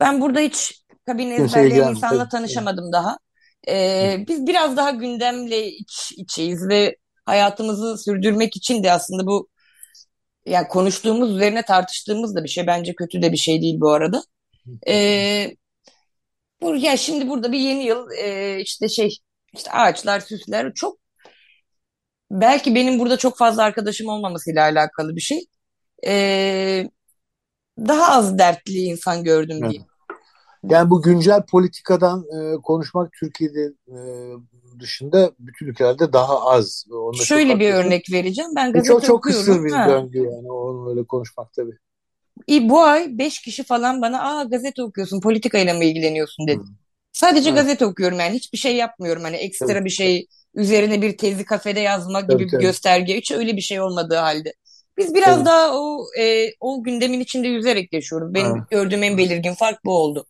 ben burada hiç kabine ezberleyen ilgilenmiyor, insanla tanışamadım daha. E, biz biraz daha gündemle iç içeyiz ve hayatımızı sürdürmek için de aslında bu yani konuştuğumuz üzerine tartıştığımız da bir şey. Bence kötü de bir şey değil bu arada. Ee, bu, ya şimdi burada bir yeni yıl e, işte şey işte ağaçlar süsler çok belki benim burada çok fazla arkadaşım olmamasıyla alakalı bir şey. Ee, daha az dertli insan gördüm diyeyim. Yani bu güncel politikadan e, konuşmak Türkiye'de e, dışında bütün ülkelerde daha az. Onunla çok Şöyle bir haklısın. örnek vereceğim. Ben Bu gazete çok çok kısır bir Ha. döngü yani onu öyle konuşmak tabii. İyi, bu ay beş kişi falan bana aa gazete okuyorsun politikayla mı ilgileniyorsun dedi. Hı. Sadece Evet. gazete okuyorum yani hiçbir şey yapmıyorum hani ekstra Tabii. bir şey üzerine bir tezi kafede yazma gibi Tabii, bir tabii. gösterge hiç öyle bir şey olmadığı halde. Biz biraz Tabii. daha o e, o gündemin içinde yüzerek yaşıyoruz. Benim Evet. gördüğüm en belirgin fark bu oldu.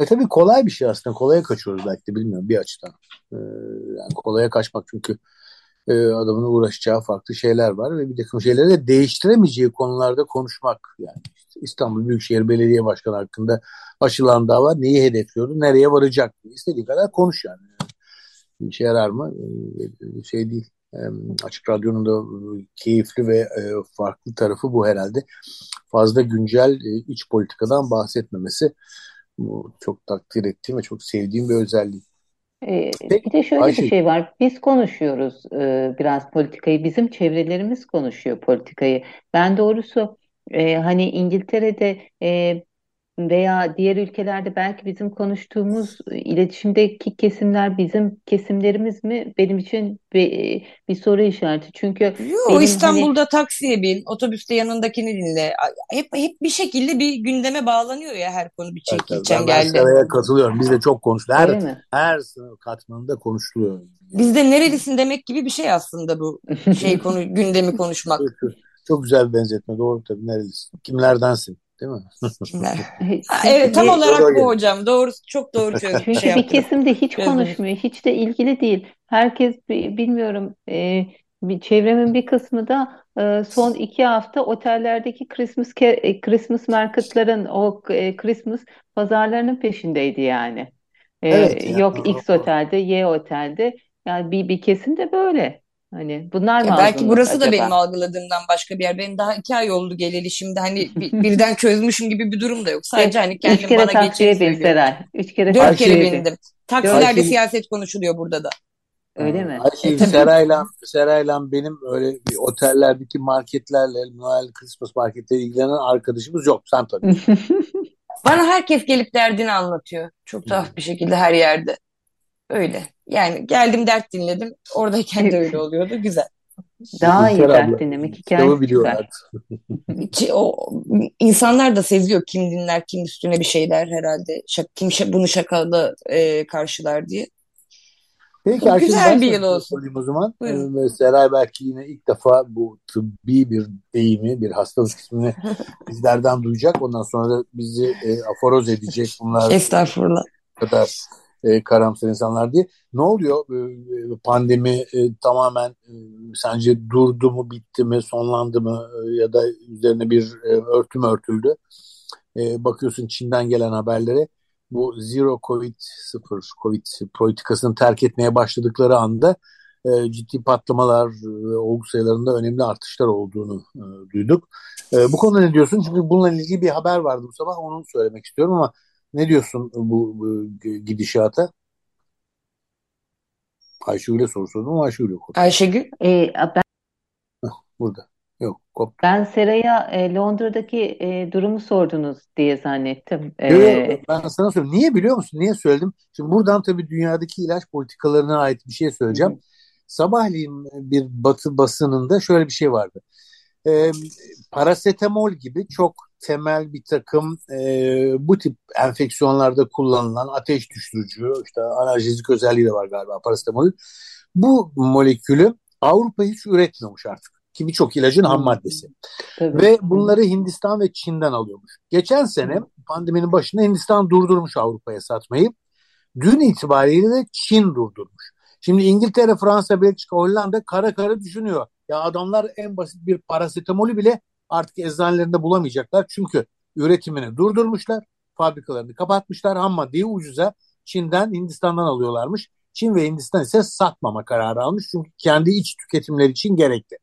E tabii kolay bir şey aslında. Kolaya kaçıyoruz belki de bilmiyorum bir açıdan. E, yani kolaya kaçmak çünkü e, adamın uğraşacağı farklı şeyler var ve bir takım şeyleri de değiştiremeyeceği konularda konuşmak. Yani işte İstanbul Büyükşehir Belediye Başkanı hakkında açılan dava neyi hedefliyordu, nereye varacak? İstediği kadar konuş yani. Bir işe yarar mı? E, şey değil. E, Açık Radyo'nun da keyifli ve e, farklı tarafı bu herhalde. Fazla güncel e, iç politikadan bahsetmemesi. Bu çok takdir ettiğim ve çok sevdiğim bir özellik. Ee, Peki, bir de şöyle Ayşe. bir şey var. Biz konuşuyoruz e, biraz politikayı. Bizim çevrelerimiz konuşuyor politikayı. Ben doğrusu e, hani İngiltere'de e, veya diğer ülkelerde belki bizim konuştuğumuz e, iletişimdeki kesimler bizim kesimlerimiz mi? Benim için bir, bir soru işareti. Çünkü Yo, benim hani İstanbul'da taksiye bin, otobüste yanındakini dinle. Hep hep bir şekilde bir gündeme bağlanıyor ya her konu bir çeki evet. Ben, ben geldi. Seray'a katılıyorum. Biz de çok konuşuluyor. öyle Her, her sınıf katmanında konuşuluyor. Bizde nerelisin demek gibi bir şey aslında bu şey konu [LAUGHS] gündemi konuşmak. Çok güzel bir benzetme. Doğru tabii. Nerelisin? Kimlerdensin? Değil mi? [LAUGHS] Evet tam bir olarak bu hocam. Doğru çok doğru [LAUGHS] şey Çünkü bir yaptınız. kesim de hiç konuşmuyor, hiç de ilgili değil. Herkes bi- bilmiyorum, e, bir çevremin bir kısmı da e, son iki hafta otellerdeki Christmas e, Christmas marketların o e, Christmas pazarlarının peşindeydi yani. E, Evet ya. yok X otelde, Y otelde. Yani bir bir kesim de böyle. Hani bunlar mı belki burası da benim acaba? algıladığımdan başka bir yer. Benim daha iki ay oldu geleli şimdi hani bir- birden çözmüşüm gibi bir durum da yok. Sadece hani Üç kendim kere bana taksiye bin. Seray. Üç kere Dört kere bin. bindim. Taksilerde siyaset konuşuluyor burada da. öyle mi? Ayşe E. Seray'la Seray'la benim öyle bir otellerdeki marketlerle Noel Christmas marketleriyle ilgilenen arkadaşımız yok. Sen tabii. [LAUGHS] Bana herkes gelip derdini anlatıyor. Çok tuhaf bir şekilde her yerde. Öyle. Yani geldim dert dinledim. Oradayken de öyle oluyordu. Güzel. Daha iyi dert abla. dinlemek hikayesi biliyorlar. güzel. [LAUGHS] O, insanlar da seziyor kim dinler kim üstüne bir şeyler herhalde. Şak, kim şa- bunu şakalı e, karşılar diye. Peki Güzel bir yıl olsun. o zaman. Buyurun. Ee, Seray belki yine ilk defa bu tıbbi bir deyimi, bir hastalık ismini [LAUGHS] bizlerden duyacak. Ondan sonra da bizi e, aforoz edecek bunlar Estağfurullah. kadar e, karamsar insanlar diye. Ne oluyor? E, pandemi e, tamamen e, sence durdu mu, bitti mi, sonlandı mı e, ya da üzerine bir e, örtü mü örtüldü? E, bakıyorsun Çin'den gelen haberlere bu zero covid, sıfır covid politikasını terk etmeye başladıkları anda e, ciddi patlamalar ve olgu sayılarında önemli artışlar olduğunu e, duyduk. E, bu konuda ne diyorsun? Çünkü bununla ilgili bir haber vardı bu sabah onu söylemek istiyorum ama ne diyorsun bu, bu gidişata? Ayşegül'e soru sordum ama Ayşegül yok. Ayşegül. E, ben, Burada. Yok. Koptu. ben Seray'a e, Londra'daki e, durumu sordunuz diye zannettim. E, ben sana söyleyeyim. Niye biliyor musun? Niye söyledim? Şimdi buradan tabii dünyadaki ilaç politikalarına ait bir şey söyleyeceğim. Sabahleyin bir batı basınında şöyle bir şey vardı. Ee, parasetamol gibi çok temel bir takım e, bu tip enfeksiyonlarda kullanılan ateş düşürücü, işte analjezik özelliği de var galiba parasetamol. Bu molekülü Avrupa hiç üretmiyormuş artık. Ki birçok ilacın ham maddesi. Tabii. Ve bunları Hindistan ve Çin'den alıyormuş. Geçen sene pandeminin başında Hindistan durdurmuş Avrupa'ya satmayı. Dün itibariyle de Çin durdurmuş. Şimdi İngiltere, Fransa, Belçika, Hollanda kara kara düşünüyor. Ya adamlar en basit bir parasetamolü bile artık eczanelerinde bulamayacaklar. Çünkü üretimini durdurmuşlar. Fabrikalarını kapatmışlar. Ham maddeyi ucuza Çin'den, Hindistan'dan alıyorlarmış. Çin ve Hindistan ise satmama kararı almış. Çünkü kendi iç tüketimleri için gerekli.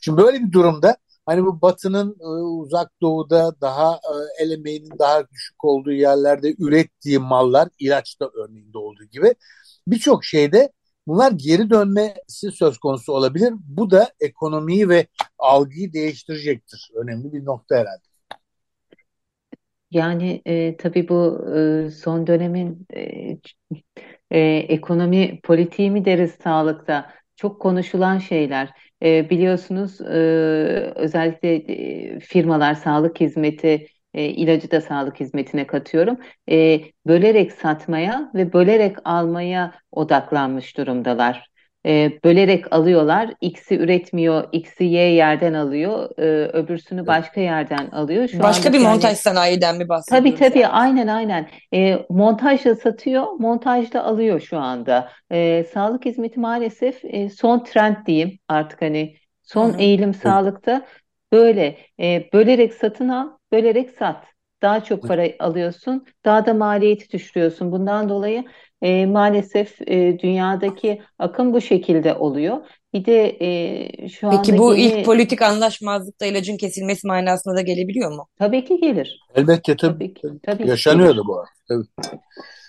Şimdi böyle bir durumda hani bu batının e, uzak doğuda daha e, el emeğinin daha düşük olduğu yerlerde ürettiği mallar ilaçta örneğinde olduğu gibi birçok şeyde bunlar geri dönmesi söz konusu olabilir. Bu da ekonomiyi ve algıyı değiştirecektir. Önemli bir nokta herhalde. Yani e, tabii bu e, son dönemin e, e, ekonomi politiği mi deriz sağlıkta çok konuşulan şeyler. E, biliyorsunuz e, özellikle e, firmalar sağlık hizmeti e, ilacı da sağlık hizmetine katıyorum. E, bölerek satmaya ve bölerek almaya odaklanmış durumdalar e, bölerek alıyorlar. X'i üretmiyor, X'i Y yerden alıyor, e, öbürsünü başka yerden alıyor. Şu başka bir montaj yani, sanayiden mi bahsediyoruz? Tabii tabii yani? aynen aynen. E, montajla satıyor, montajla alıyor şu anda. E, sağlık hizmeti maalesef e, son trend diyeyim artık hani son Hı-hı. eğilim Hı-hı. sağlıkta böyle e, bölerek satın al, bölerek sat. Daha çok para alıyorsun, daha da maliyeti düşürüyorsun. Bundan dolayı e, maalesef e, dünyadaki akım bu şekilde oluyor. Bir de e, şu Peki bu ilk politik anlaşmazlıkta ilacın kesilmesi manasında da gelebiliyor mu? Tabii ki gelir. Elbette tabii. tabii, tabii Yaşanıyordu bu. Tabii.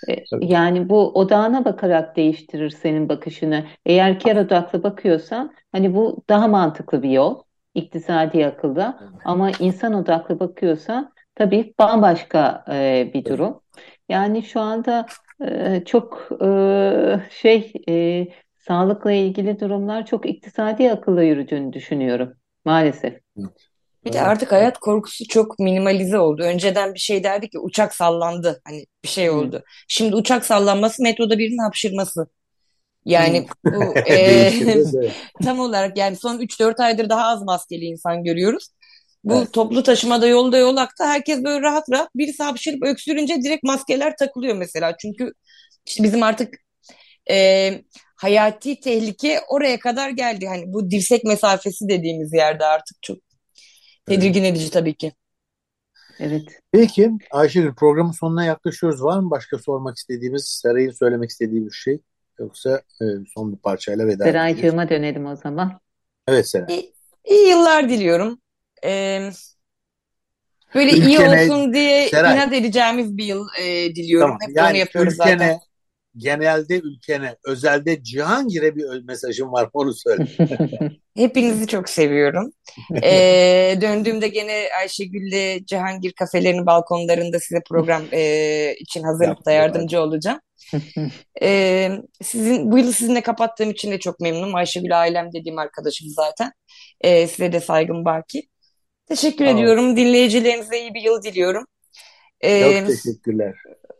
E, yani bu odağına bakarak değiştirir senin bakışını. Eğer kar odaklı bakıyorsan hani bu daha mantıklı bir yol iktisadi akılda ama insan odaklı bakıyorsan tabii bambaşka e, bir durum. Yani şu anda e, çok e, şey e, sağlıkla ilgili durumlar çok iktisadi akılla yürüdüğünü düşünüyorum maalesef. Bir de artık hayat korkusu çok minimalize oldu. Önceden bir şey derdi ki uçak sallandı. Hani bir şey oldu. Şimdi uçak sallanması metroda birinin hapşırması. Yani bu [LAUGHS] e, [LAUGHS] tam olarak yani son 3-4 aydır daha az maskeli insan görüyoruz. Bu evet. toplu taşımada yolda yolakta herkes böyle rahat rahat birisi hapşırıp öksürünce direkt maskeler takılıyor mesela. Çünkü işte bizim artık e, hayati tehlike oraya kadar geldi. Hani bu dirsek mesafesi dediğimiz yerde artık çok tedirgin edici tabii ki. Evet. Peki Ayşegül programın sonuna yaklaşıyoruz. Var mı başka sormak istediğimiz, Seray'ın söylemek istediği bir şey? Yoksa e, son bir parçayla veda Seraycığıma dönelim o zaman. Evet Seray. İyi, iyi yıllar diliyorum e, böyle ülkene, iyi olsun diye Seray, inat edeceğimiz bir yıl e, diliyorum. Tamam, Hep yani onu yapıyoruz ülkene, zaten. Genelde ülkene, özelde Cihangir'e bir mesajım var onu söyle. [LAUGHS] Hepinizi çok seviyorum. [LAUGHS] ee, döndüğümde gene Ayşegül'le Cihangir kafelerinin balkonlarında size program e, için hazırlıkta yardımcı olacağım. ee, sizin bu yılı sizinle kapattığım için de çok memnunum. Ayşegül ailem dediğim arkadaşım zaten. Ee, size de saygım baki. Teşekkür tamam. ediyorum. Dinleyicilerinize iyi bir yıl diliyorum. Ee, Çok teşekkürler.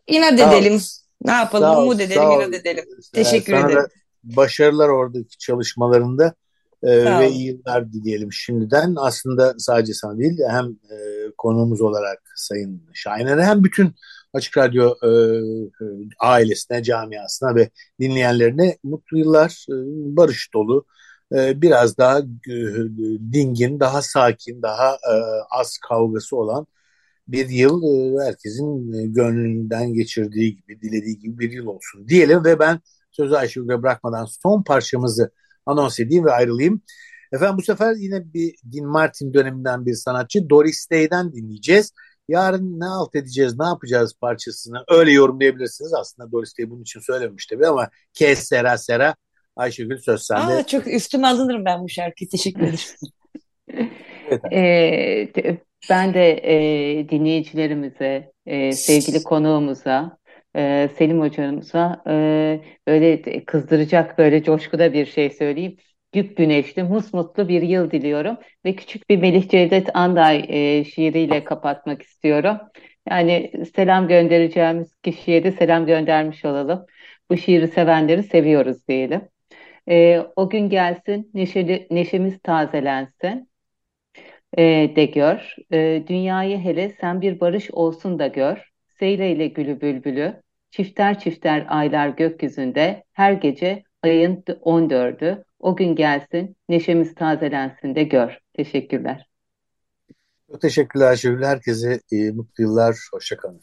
İnat edelim. Ne yapalım? Sağ Umut edelim, inat edelim. Teşekkür Sana ederim. başarılar oradaki çalışmalarında e, ve iyi yıllar dileyelim şimdiden. Aslında sadece sana değil hem e, konuğumuz olarak Sayın Şahiner'e hem bütün Açık Radyo e, e, ailesine, camiasına ve dinleyenlerine mutlu yıllar, e, barış dolu, e, biraz daha e, dingin, daha sakin, daha e, az kavgası olan bir yıl herkesin gönlünden geçirdiği gibi, dilediği gibi bir yıl olsun diyelim ve ben sözü Ayşegül'e bırakmadan son parçamızı anons edeyim ve ayrılayım. Efendim bu sefer yine bir Dean Martin döneminden bir sanatçı Doris Day'den dinleyeceğiz. Yarın ne alt edeceğiz, ne yapacağız parçasını öyle yorumlayabilirsiniz. Aslında Doris Day bunun için söylememiş tabii ama Kes Sera Sera Ayşegül söz sende. Aa, çok üstüme alınırım ben bu şarkıyı. Teşekkür ederim. [LAUGHS] ee, ben de e, dinleyicilerimize, e, sevgili konuğumuza, e, Selim hocamıza e, böyle kızdıracak böyle coşkuda bir şey söyleyeyim. güp güneşli, musmutlu bir yıl diliyorum. Ve küçük bir Melih Cevdet Anday e, şiiriyle kapatmak istiyorum. Yani selam göndereceğimiz kişiye de selam göndermiş olalım. Bu şiiri sevenleri seviyoruz diyelim. E, o gün gelsin, neşeli, neşemiz tazelensin e, de gör. E, dünyayı hele sen bir barış olsun da gör. Seyreyle gülü bülbülü, çifter çifter aylar gökyüzünde, her gece ayın 14'ü, o gün gelsin, neşemiz tazelensin de gör. Teşekkürler. Çok teşekkürler Ayşegül. Herkese e, mutlu yıllar. Hoşçakalın.